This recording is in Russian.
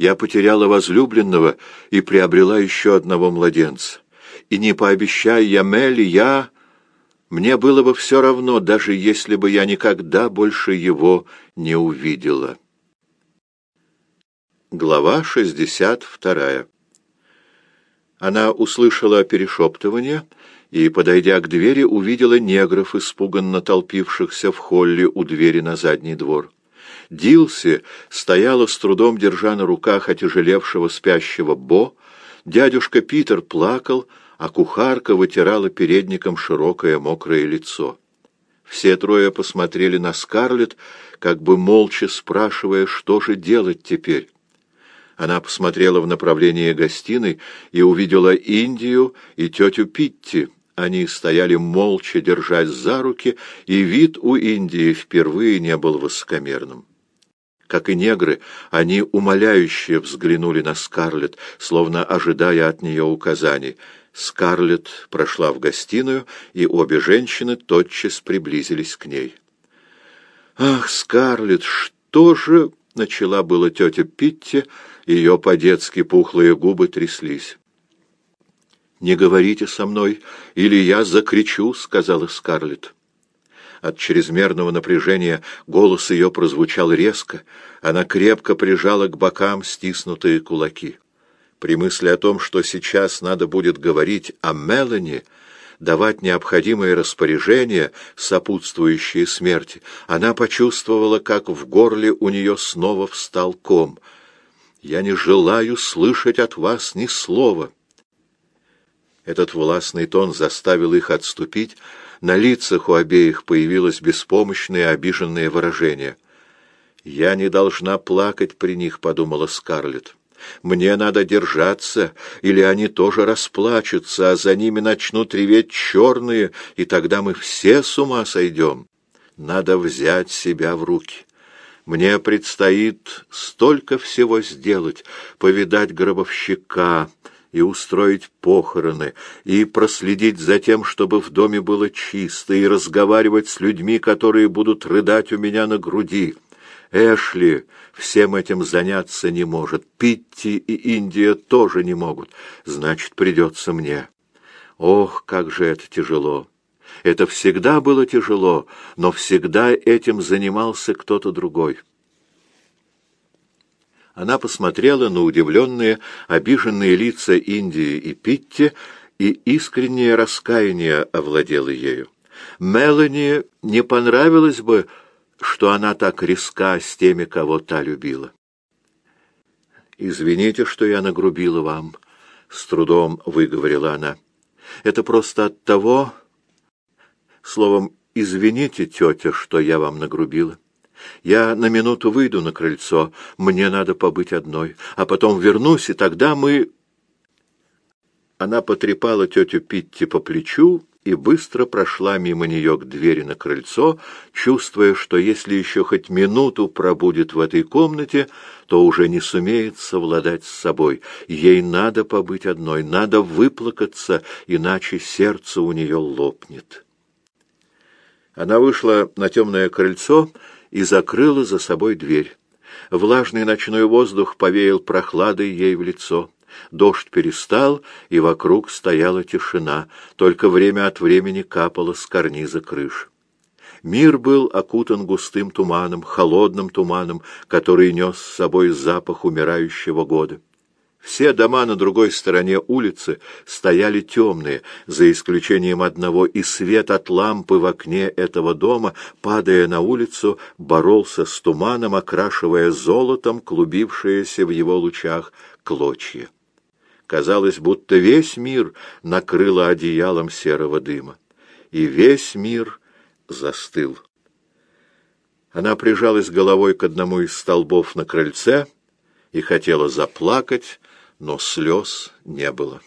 Я потеряла возлюбленного и приобрела еще одного младенца. И не пообещая я Мелли, я... Мне было бы все равно, даже если бы я никогда больше его не увидела. Глава шестьдесят вторая Она услышала перешептывание и, подойдя к двери, увидела негров, испуганно толпившихся в холле у двери на задний двор. Дилси стояла с трудом, держа на руках отяжелевшего спящего Бо, дядюшка Питер плакал, а кухарка вытирала передником широкое мокрое лицо. Все трое посмотрели на Скарлетт, как бы молча спрашивая, что же делать теперь. Она посмотрела в направлении гостиной и увидела Индию и тетю Питти. Они стояли молча, держась за руки, и вид у Индии впервые не был высокомерным. Как и негры, они умоляюще взглянули на Скарлетт, словно ожидая от нее указаний — Скарлетт прошла в гостиную, и обе женщины тотчас приблизились к ней. «Ах, Скарлетт, что же...» — начала была тетя Питти, ее по-детски пухлые губы тряслись. «Не говорите со мной, или я закричу», — сказала Скарлетт. От чрезмерного напряжения голос ее прозвучал резко, она крепко прижала к бокам стиснутые кулаки. При мысли о том, что сейчас надо будет говорить о Мелани, давать необходимые распоряжения, сопутствующие смерти, она почувствовала, как в горле у нее снова встал ком. «Я не желаю слышать от вас ни слова». Этот властный тон заставил их отступить, на лицах у обеих появилось беспомощное обиженное выражение. «Я не должна плакать при них», — подумала Скарлетт. Мне надо держаться, или они тоже расплачутся, а за ними начнут реветь черные, и тогда мы все с ума сойдем. Надо взять себя в руки. Мне предстоит столько всего сделать, повидать гробовщика и устроить похороны, и проследить за тем, чтобы в доме было чисто, и разговаривать с людьми, которые будут рыдать у меня на груди». Эшли всем этим заняться не может. Питти и Индия тоже не могут. Значит, придется мне. Ох, как же это тяжело! Это всегда было тяжело, но всегда этим занимался кто-то другой. Она посмотрела на удивленные, обиженные лица Индии и Питти, и искреннее раскаяние овладело ею. Мелани не понравилось бы, что она так резка с теми, кого та любила. «Извините, что я нагрубила вам», — с трудом выговорила она. «Это просто от того...» Словом, извините, тетя, что я вам нагрубила. Я на минуту выйду на крыльцо, мне надо побыть одной, а потом вернусь, и тогда мы...» Она потрепала тетю Питти по плечу и быстро прошла мимо нее к двери на крыльцо, чувствуя, что если еще хоть минуту пробудет в этой комнате, то уже не сумеет совладать с собой. Ей надо побыть одной, надо выплакаться, иначе сердце у нее лопнет. Она вышла на темное крыльцо и закрыла за собой дверь. Влажный ночной воздух повеял прохладой ей в лицо. Дождь перестал, и вокруг стояла тишина, только время от времени капало с карниза крыш. Мир был окутан густым туманом, холодным туманом, который нес с собой запах умирающего года. Все дома на другой стороне улицы стояли темные, за исключением одного, и свет от лампы в окне этого дома, падая на улицу, боролся с туманом, окрашивая золотом клубившиеся в его лучах клочья. Казалось, будто весь мир накрыло одеялом серого дыма, и весь мир застыл. Она прижалась головой к одному из столбов на крыльце и хотела заплакать, но слез не было.